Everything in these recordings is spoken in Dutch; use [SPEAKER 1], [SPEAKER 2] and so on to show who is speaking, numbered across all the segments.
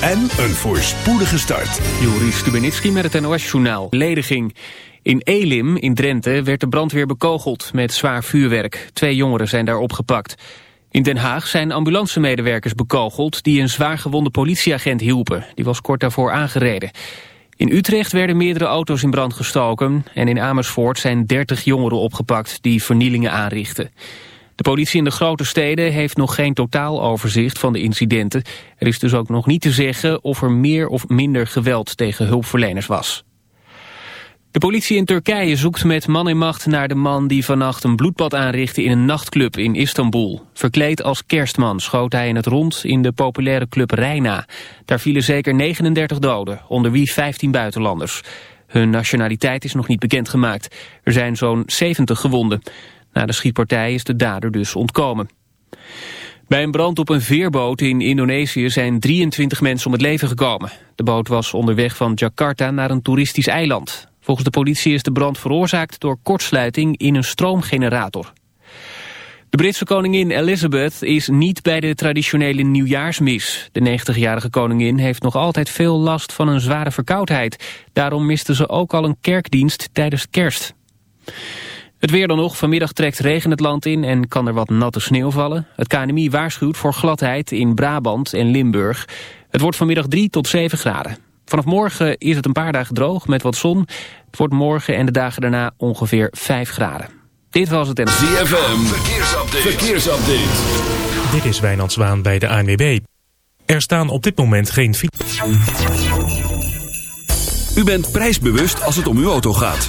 [SPEAKER 1] en een voorspoedige start.
[SPEAKER 2] Joris Stubenitski met het NOS-journaal. Lediging. In Elim in Drenthe werd de brandweer bekogeld met zwaar vuurwerk. Twee jongeren zijn daar opgepakt. In Den Haag zijn ambulancemedewerkers bekogeld... die een zwaar gewonde politieagent hielpen. Die was kort daarvoor aangereden. In Utrecht werden meerdere auto's in brand gestoken... en in Amersfoort zijn 30 jongeren opgepakt die vernielingen aanrichten. De politie in de grote steden heeft nog geen totaaloverzicht van de incidenten. Er is dus ook nog niet te zeggen of er meer of minder geweld tegen hulpverleners was. De politie in Turkije zoekt met man en macht naar de man die vannacht een bloedbad aanrichtte in een nachtclub in Istanbul. Verkleed als kerstman schoot hij in het rond in de populaire club Reina. Daar vielen zeker 39 doden, onder wie 15 buitenlanders. Hun nationaliteit is nog niet bekendgemaakt. Er zijn zo'n 70 gewonden. Na de schietpartij is de dader dus ontkomen. Bij een brand op een veerboot in Indonesië zijn 23 mensen om het leven gekomen. De boot was onderweg van Jakarta naar een toeristisch eiland. Volgens de politie is de brand veroorzaakt door kortsluiting in een stroomgenerator. De Britse koningin Elizabeth is niet bij de traditionele nieuwjaarsmis. De 90-jarige koningin heeft nog altijd veel last van een zware verkoudheid. Daarom miste ze ook al een kerkdienst tijdens kerst. Het weer dan nog. Vanmiddag trekt regen het land in en kan er wat natte sneeuw vallen. Het KNMI waarschuwt voor gladheid in Brabant en Limburg. Het wordt vanmiddag 3 tot 7 graden. Vanaf morgen is het een paar dagen droog met wat zon. Het wordt morgen en de dagen daarna ongeveer 5 graden. Dit was het en...
[SPEAKER 1] ZFM, verkeersupdate. verkeersupdate.
[SPEAKER 3] Dit is Wijnand Zwaan bij de ANWB. Er staan op dit moment geen...
[SPEAKER 1] U bent prijsbewust als het om uw auto gaat.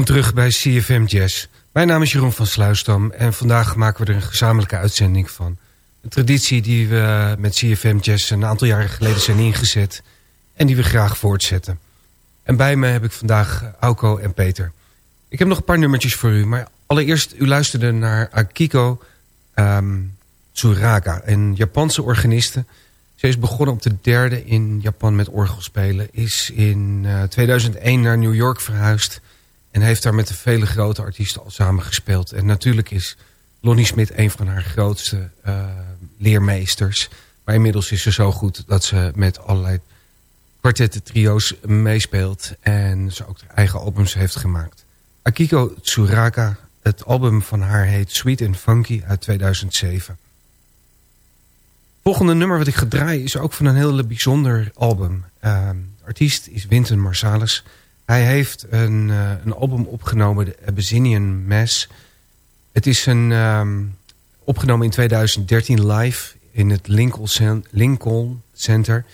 [SPEAKER 4] Welkom terug bij CFM Jazz. Mijn naam is Jeroen van Sluisdam en vandaag maken we er een gezamenlijke uitzending van. Een traditie die we met CFM Jazz een aantal jaren geleden zijn ingezet en die we graag voortzetten. En bij me heb ik vandaag Auko en Peter. Ik heb nog een paar nummertjes voor u, maar allereerst u luisterde naar Akiko um, een Japanse organiste. Ze is begonnen op de derde in Japan met orgelspelen, is in uh, 2001 naar New York verhuisd en heeft daar met de vele grote artiesten al samengespeeld. En natuurlijk is Lonnie Smit een van haar grootste uh, leermeesters. Maar inmiddels is ze zo goed dat ze met allerlei kwartetten trio's meespeelt. En ze ook haar eigen albums heeft gemaakt. Akiko Tsuraka, het album van haar heet Sweet and Funky uit 2007. volgende nummer wat ik ga draaien is ook van een heel bijzonder album. Uh, de artiest is Winton Marsalis... Hij heeft een, uh, een album opgenomen, de Abyssinian Mass. Het is een, um, opgenomen in 2013 live in het Lincoln, Center.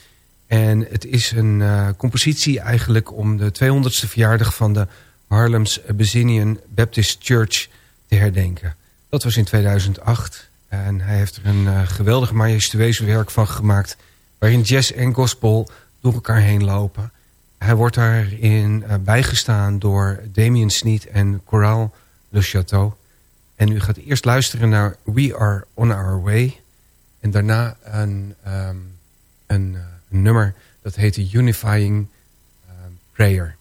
[SPEAKER 4] En het is een uh, compositie eigenlijk om de 200ste verjaardag van de Harlem's Abyssinian Baptist Church te herdenken. Dat was in 2008 en hij heeft er een uh, geweldig majestueus werk van gemaakt... waarin jazz en gospel door elkaar heen lopen... Hij wordt daarin uh, bijgestaan door Damien Sneed en Coral Le Chateau. En u gaat eerst luisteren naar We Are On Our Way. En daarna een, een, uh, een nummer dat heet Unifying uh, Prayer.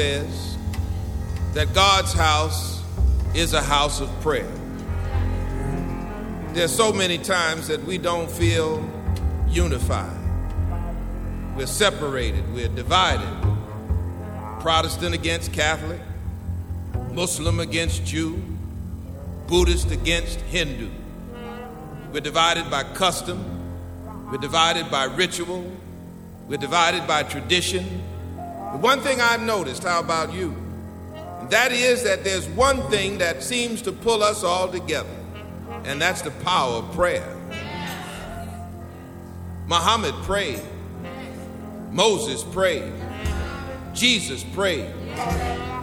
[SPEAKER 5] Says that God's house is a house of prayer. There's so many times that we don't feel unified. We're separated, we're divided. Protestant against Catholic, Muslim against Jew, Buddhist against Hindu. We're divided by custom, we're divided by ritual, we're divided by tradition. But one thing I've noticed, how about you? And that is that there's one thing that seems to pull us all together, and that's the power of prayer. Muhammad prayed, Moses prayed, Jesus prayed,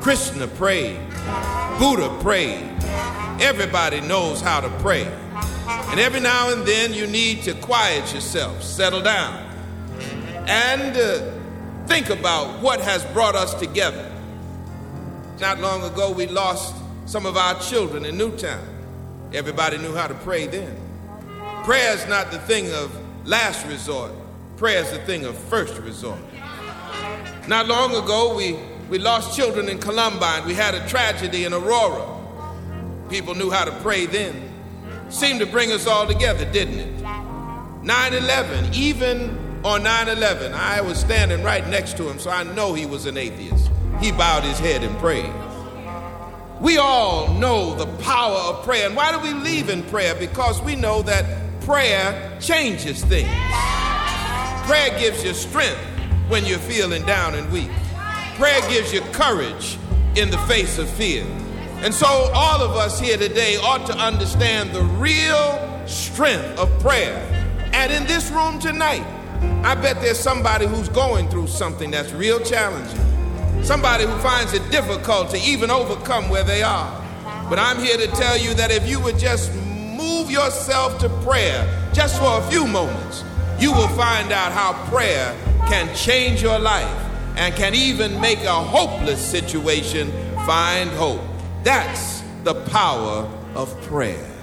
[SPEAKER 5] Krishna prayed, Buddha prayed. Everybody knows how to pray. And every now and then you need to quiet yourself, settle down, and uh, think about what has brought us together. Not long ago, we lost some of our children in Newtown. Everybody knew how to pray then. Prayer is not the thing of last resort, prayer is the thing of first resort. Not long ago, we, we lost children in Columbine. We had a tragedy in Aurora. People knew how to pray then. Seemed to bring us all together, didn't it? 9 11, even on 9 11, I was standing right next to him, so I know he was an atheist. He bowed his head and prayed. We all know the power of prayer. And why do we leave in prayer? Because we know that prayer changes things. Prayer gives you strength when you're feeling down and weak. Prayer gives you courage in the face of fear. And so, all of us here today ought to understand the real strength of prayer. And in this room tonight, I bet there's somebody who's going through something that's real challenging. Somebody who finds it difficult to even overcome where they are. But I'm here to tell you that if you would just move yourself to prayer just for a few moments, you will find out how prayer can change your life and can even make a hopeless situation find hope. That's the power of prayer.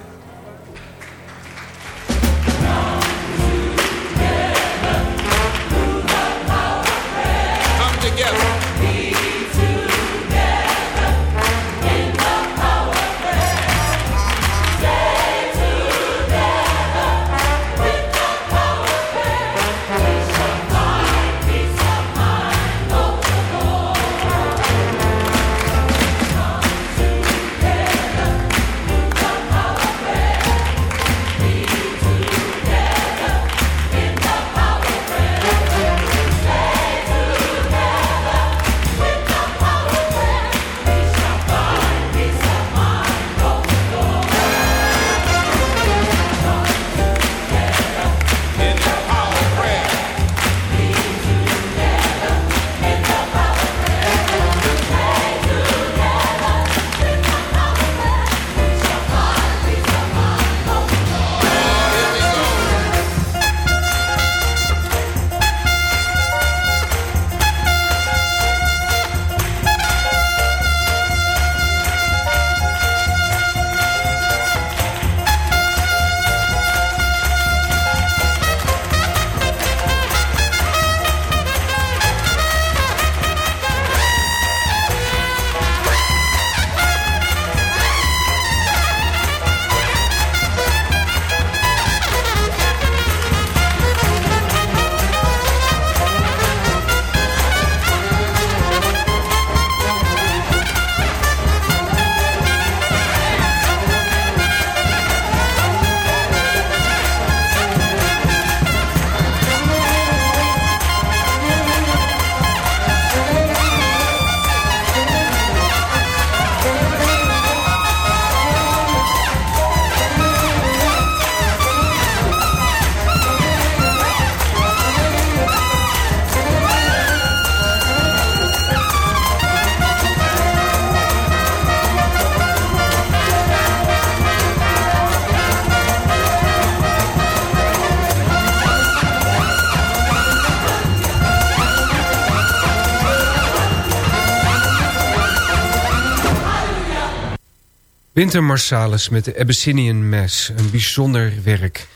[SPEAKER 4] Winter Marsalis met de Abyssinian Mass. Een bijzonder werk.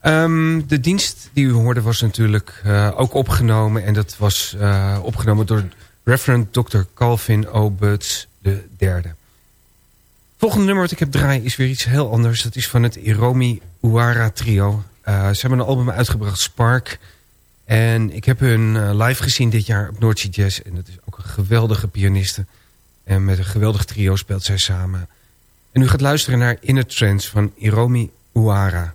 [SPEAKER 4] Ehm, de dienst die u hoorde was natuurlijk eh, ook opgenomen. En dat was eh, opgenomen door Reverend Dr. Calvin O. Butts de derde. Volgende nummer wat ik heb draaien is weer iets heel anders. Dat is van het Iromi Uara trio. Uh, ze hebben een album uitgebracht, Spark. En ik heb hun live gezien dit jaar op Noordse Jazz. En dat is ook een geweldige pianiste. En met een geweldig trio speelt zij samen. En u gaat luisteren naar Inner Trance van Iromi Uara.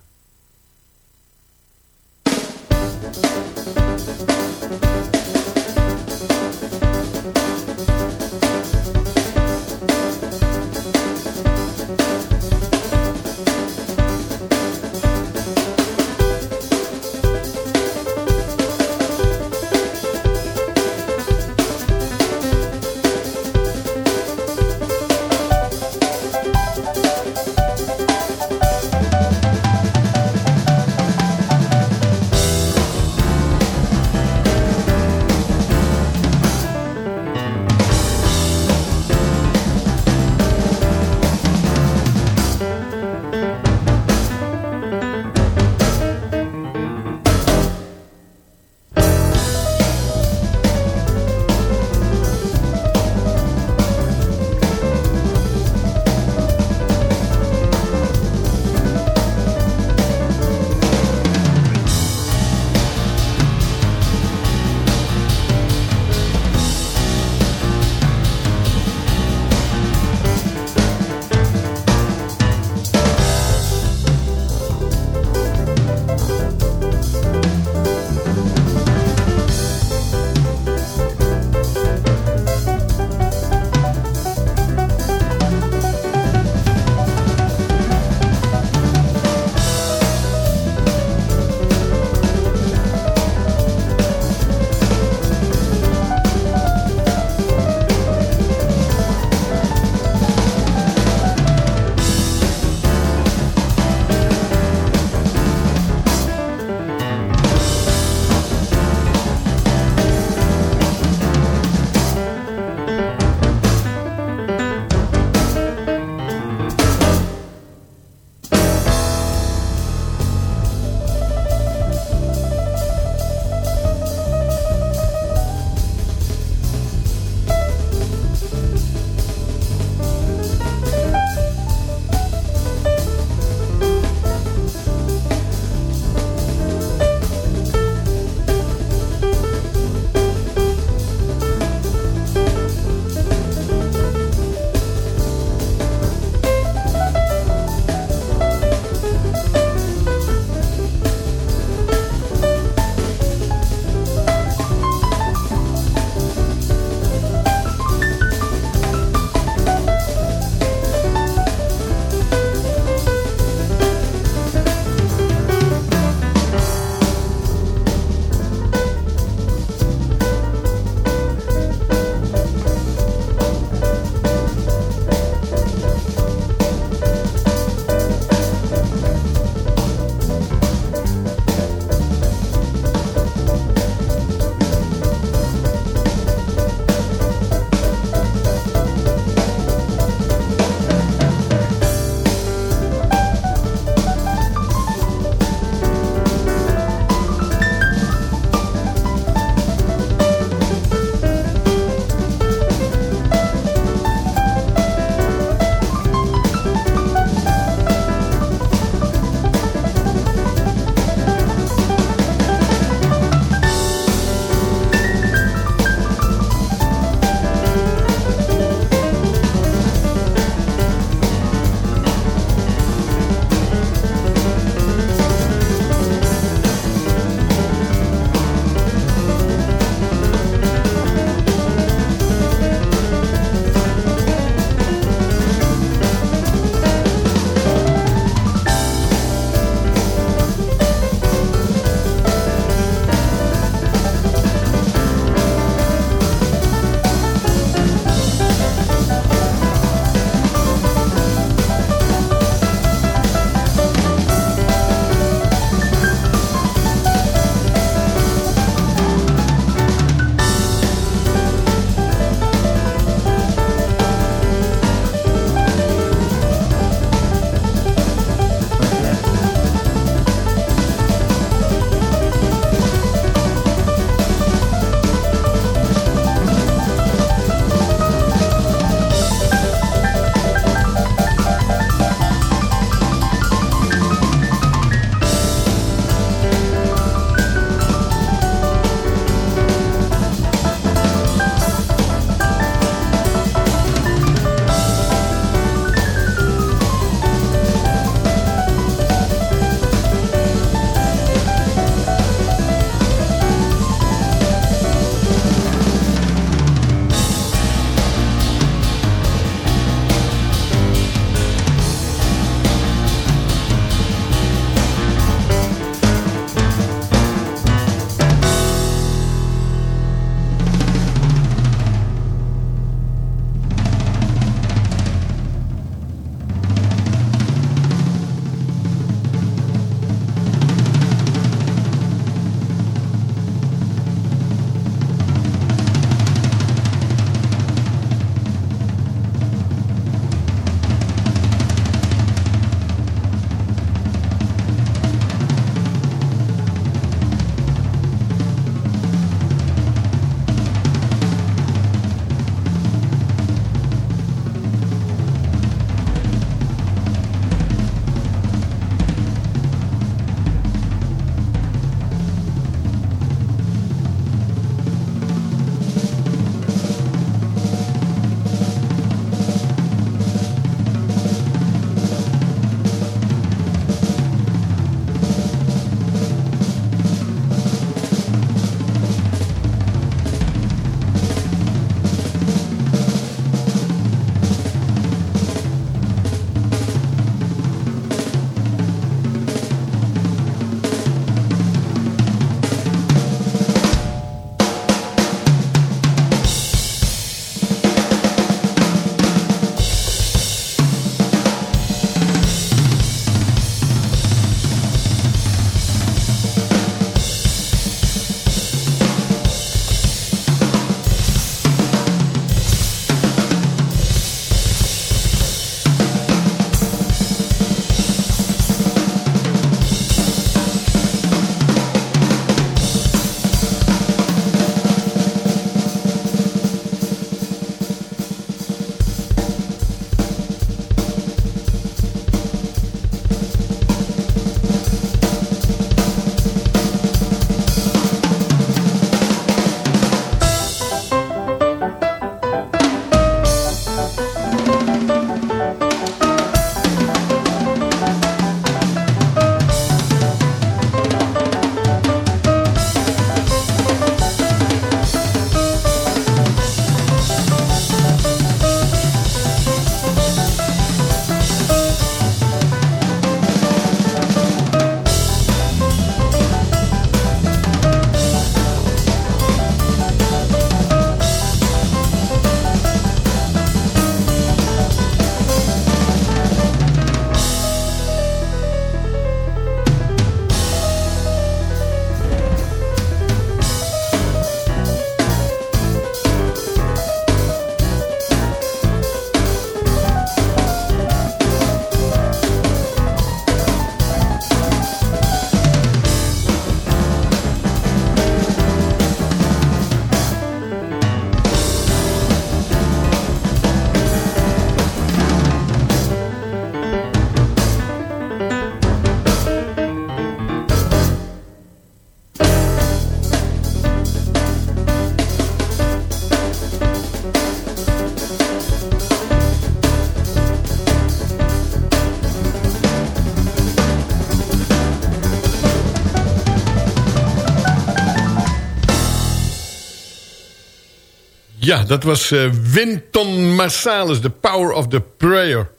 [SPEAKER 6] Ja, dat was uh, Winton Marsalis, The Power of the Prayer.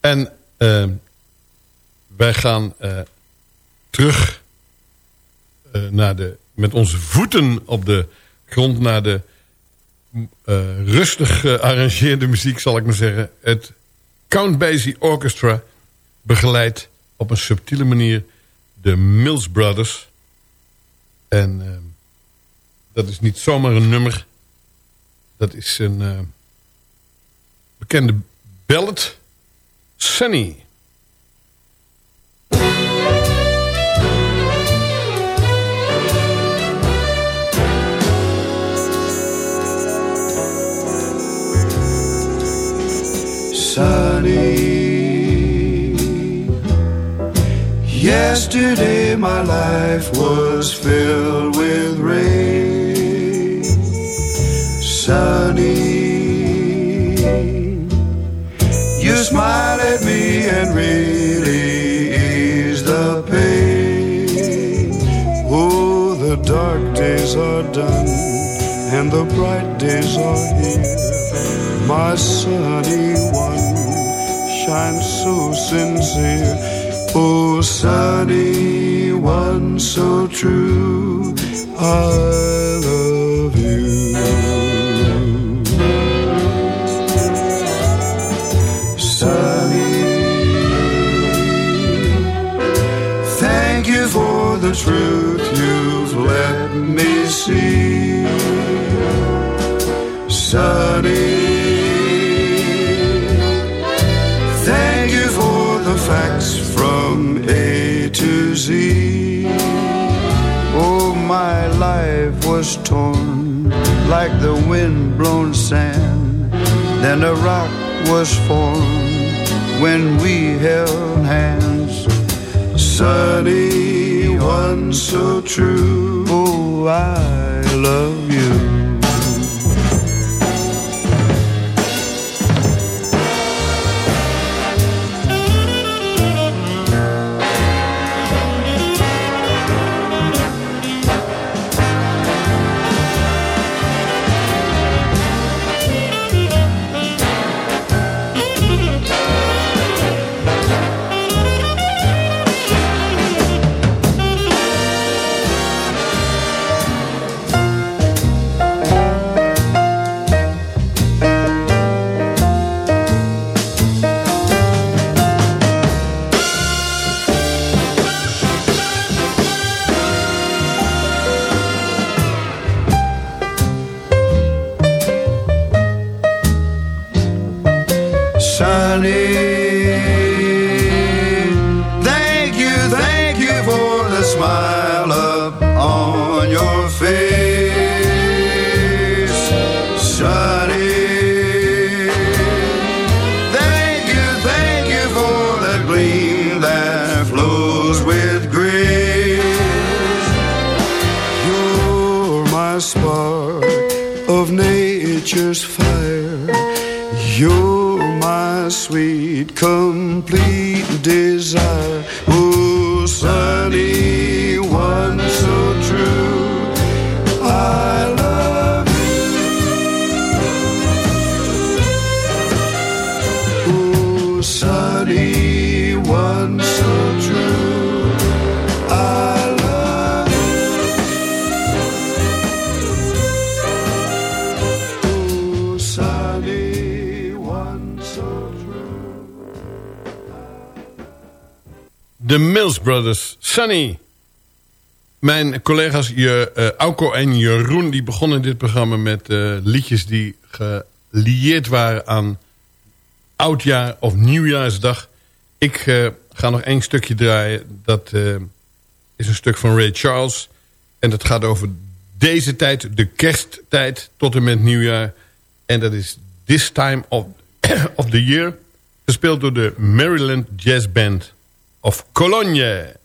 [SPEAKER 6] En uh, wij gaan uh, terug naar de, met onze voeten op de grond... naar de rustig gearrangeerde muziek, zal ik maar zeggen. Het Count Basie Orchestra begeleidt op een subtiele manier de Mills Brothers. En dat is niet zomaar een nummer... Dat is een uh, bekende ballad. Sunny.
[SPEAKER 7] Sunny. Yesterday my life was filled with rain sunny. You smile at me and really ease the pain. Oh, the dark days are done and the bright days are here. My sunny one shines so sincere. Oh, sunny one so true. I truth you've let me see. Sunny, thank you for the facts from A to Z. Oh, my life was torn like the wind blown sand. Then a rock was formed when we held hands. Sunny one so true. Oh, I love you.
[SPEAKER 6] De Brothers, Sunny. Mijn collega's je, uh, Auko en Jeroen die begonnen dit programma met uh, liedjes die gelieerd waren aan oudjaar of nieuwjaarsdag. Ik uh, ga nog één stukje draaien. Dat is een stuk van Ray Charles. En dat gaat over deze tijd, de kersttijd tot en met nieuwjaar. En dat is This Time of, of the Year. Gespeeld door de Maryland Jazz Band of Cologne.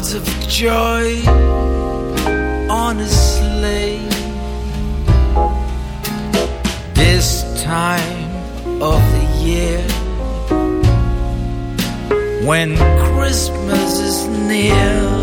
[SPEAKER 8] Loads of joy on his sleigh. This time of the year, when Christmas is near.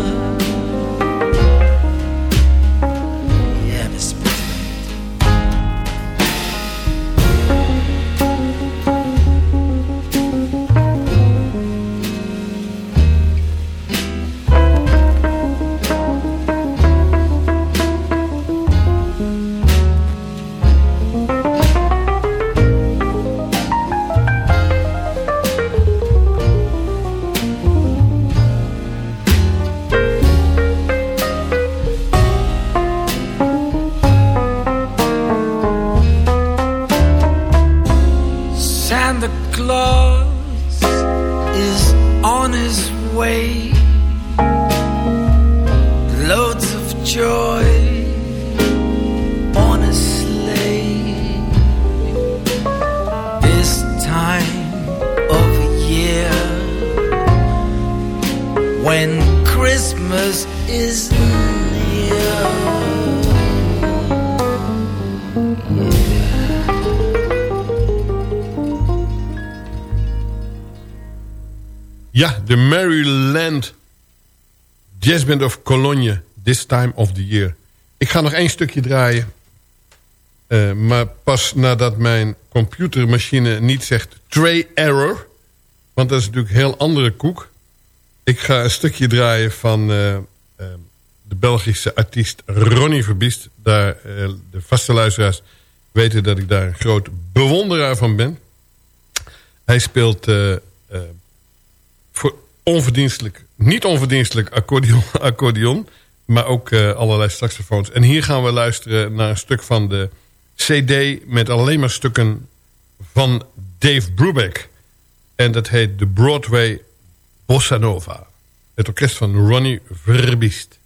[SPEAKER 6] Jazz Band of Cologne. This time of the year. Ik ga nog één stukje draaien. Eh, maar pas nadat mijn computermachine niet zegt tray error. Want dat is natuurlijk een heel andere koek. Ik ga een stukje draaien van eh, eh, de Belgische artiest Ronnie Verbiest. Daar, de vaste luisteraars weten dat ik daar een groot bewonderaar van ben. Hij speelt voor onverdienstelijk, niet onverdienstelijk accordeon, accordeon maar ook eh, allerlei saxofoons. En hier gaan we luisteren naar een stuk van de CD met alleen maar stukken van Dave Brubeck. En dat heet de Broadway Bossa Nova. Het orkest van Ronnie Verbiest.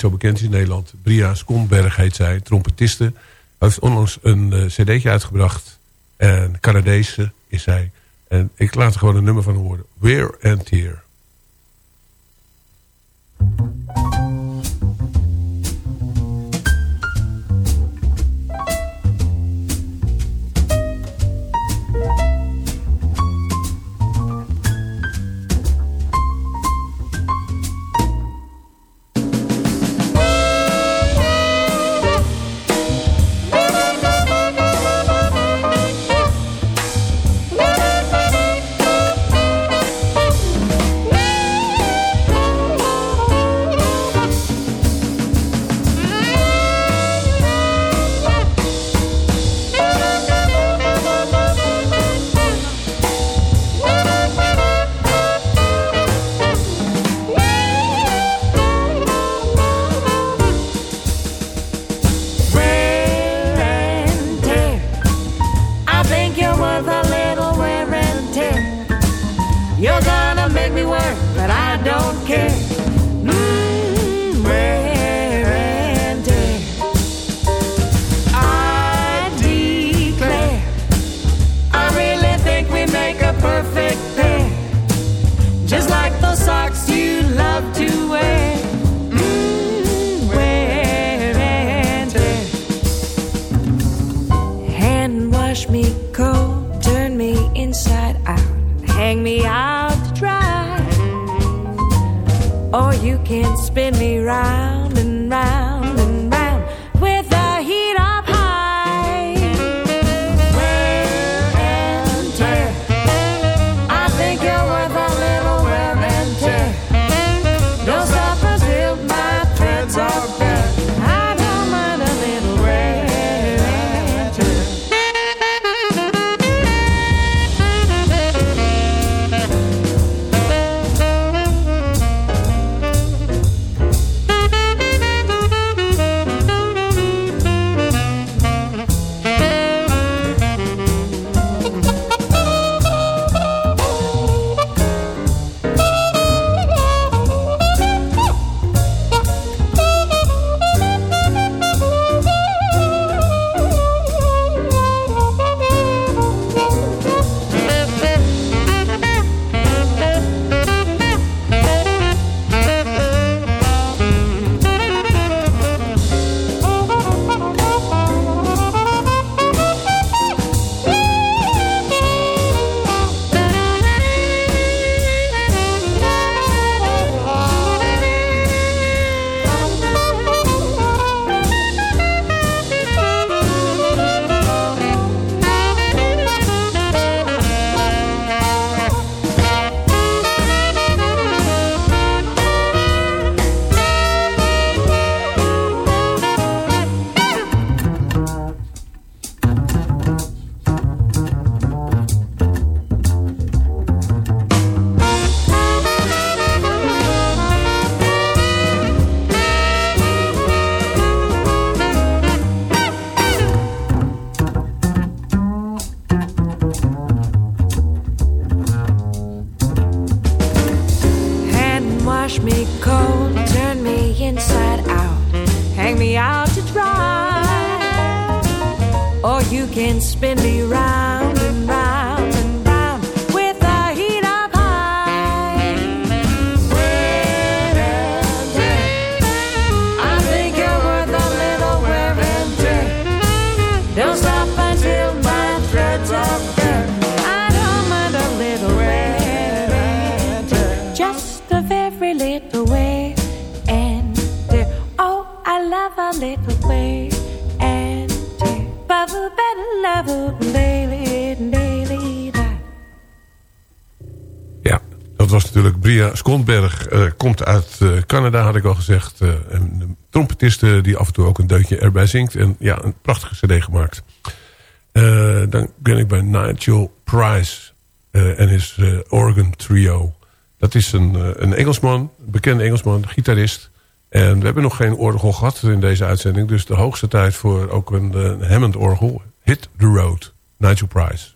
[SPEAKER 9] Zo bekend is in Nederland. Bria Skomberg heet zij, trompetiste. Hij heeft onlangs een uh, cd'tje uitgebracht. En Canadese is zij. En ik laat er gewoon een nummer van horen. Wear and Tear.
[SPEAKER 10] Don't care. can't spin me round.
[SPEAKER 9] Skondberg. eh, komt uit eh, Canada, had ik al gezegd. eh, een trompetiste die af en toe ook een deutje erbij zingt. En ja, een prachtige cd gemaakt. Eh, dan ben ik bij Nigel Price eh, en his eh, Organ Trio. Dat is een, eh, een Engelsman, een bekende Engelsman, gitarist. En we hebben nog geen orgel gehad in deze uitzending. Dus de hoogste tijd voor ook een, eh, een Hammond orgel. Hit the Road, Nigel Price.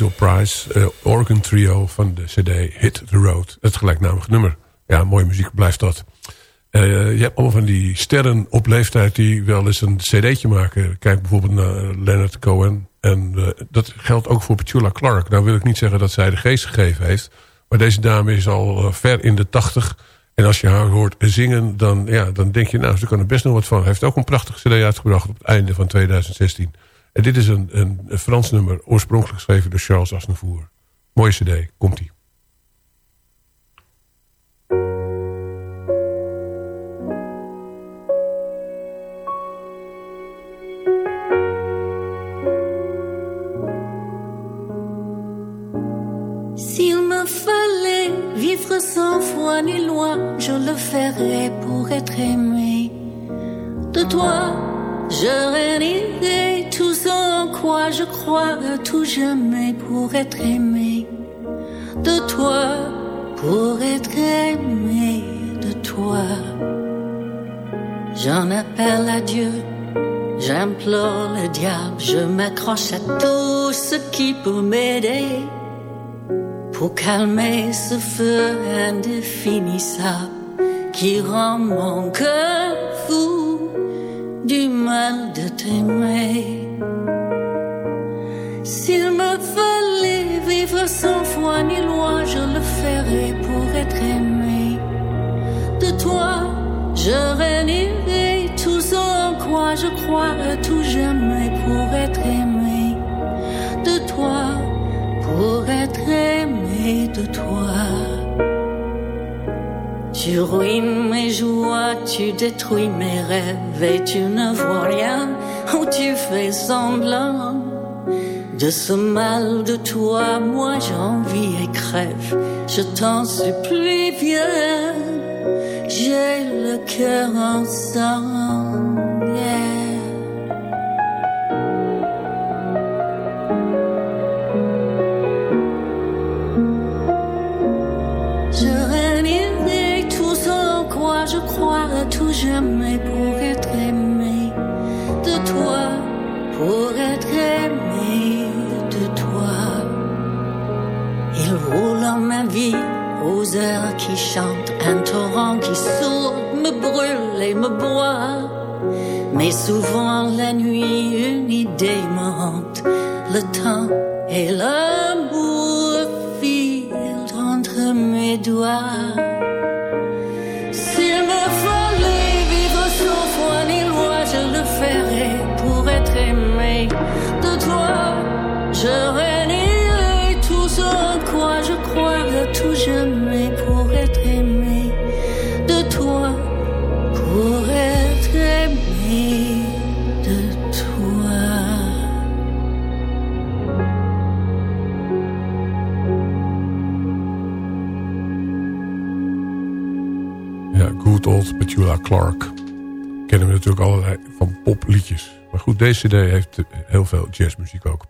[SPEAKER 9] Nigel Price uh, organ trio van de cd Hit the Road. Het gelijknamige nummer. Ja, mooie muziek blijft dat. Uh, je hebt allemaal van die sterren op leeftijd die wel eens een cd'tje maken. Kijk bijvoorbeeld naar Leonard Cohen. En uh, dat geldt ook voor Petula Clark. Nou wil ik niet zeggen dat zij de geest gegeven heeft. Maar deze dame is al ver in de tachtig. En als je haar hoort zingen, dan, ja, dan denk je... nou, ze kan er best nog wat van. Hij heeft ook een prachtige cd uitgebracht op het einde van 2016. En dit is een, een, een Frans nummer, oorspronkelijk geschreven door Charles Aznavour. Mooie cd, komt-ie.
[SPEAKER 11] Sans foi ni loi, je le ferais pour être aimé de toi. Je réunirai tout ce en quoi je crois à tout jamais pour être aimé de toi, pour être aimé de toi. J'en appelle à Dieu, j'implore le diable, je m'accroche à tout ce qui peut m'aider pour calmer ce feu indéfinissable qui rend mon cœur fou du mal de t'aimer. S'il me fallait vivre sans foi ni loi, je le ferais pour être aimé. De toi, je réunirai tout ce en quoi je crois à tout jamais pour être aimé. De toi, pour être aimé de toi. Tu ruines mes joies, tu détruis mes rêves et tu ne vois rien ou tu fais semblant. De ce mal de toi, moi j'envie et crève. Je t'en supplie, viens. J'ai le cœur en sang. Jamais pour être aimé de toi, pour être aimé de toi. Il roule en ma vie aux heures qui chantent, un torrent qui sourde me brûle et me boit. Mais souvent la nuit, une idée me hante, le temps et l'amour filent entre mes doigts.
[SPEAKER 9] Clark. Kennen we natuurlijk allerlei van popliedjes. Maar goed, deze cd heeft heel veel jazzmuziek ook.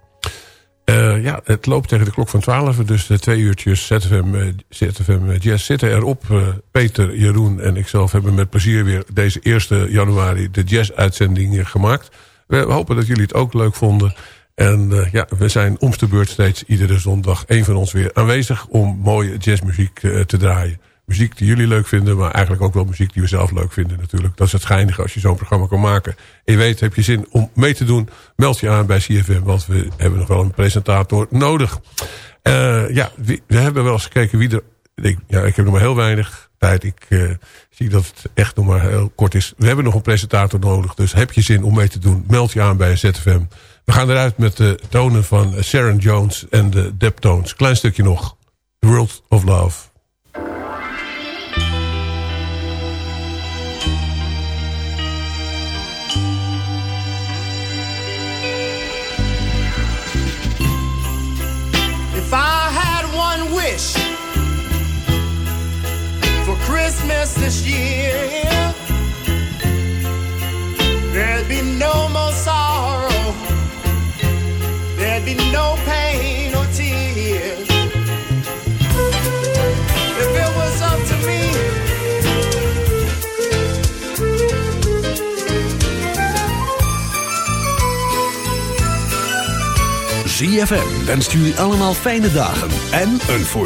[SPEAKER 9] Uh, ja, het loopt tegen de klok van 12, dus de twee uurtjes ZFM, uh, ZFM Jazz zitten erop. Peter, Jeroen en ikzelf hebben met plezier weer deze 1 januari de jazz-uitzending gemaakt. We hopen dat jullie het ook leuk vonden. En ja, we zijn om de beurt steeds iedere zondag een van ons weer aanwezig om mooie jazzmuziek te draaien. Muziek die jullie leuk vinden, maar eigenlijk ook wel muziek die we zelf leuk vinden natuurlijk. Dat is het geinige als je zo'n programma kan maken. En je weet, heb je zin om mee te doen, meld je aan bij CFM, want we hebben nog wel een presentator nodig. Uh, ja, we, hebben wel eens gekeken wie er... Ja, ik heb nog maar heel weinig tijd. Ik uh, zie dat het echt nog maar heel kort is. We hebben nog een presentator nodig, dus heb je zin om mee te doen, meld je aan bij ZFM. We gaan eruit met de tonen van Sharon Jones en de Deptones. Klein stukje nog. The World of Love.
[SPEAKER 12] Christmas this year. There'd be no more sorrow. There'd be no pain or tears. If it was up to me.
[SPEAKER 1] ZFM wenst jullie allemaal fijne dagen en een voor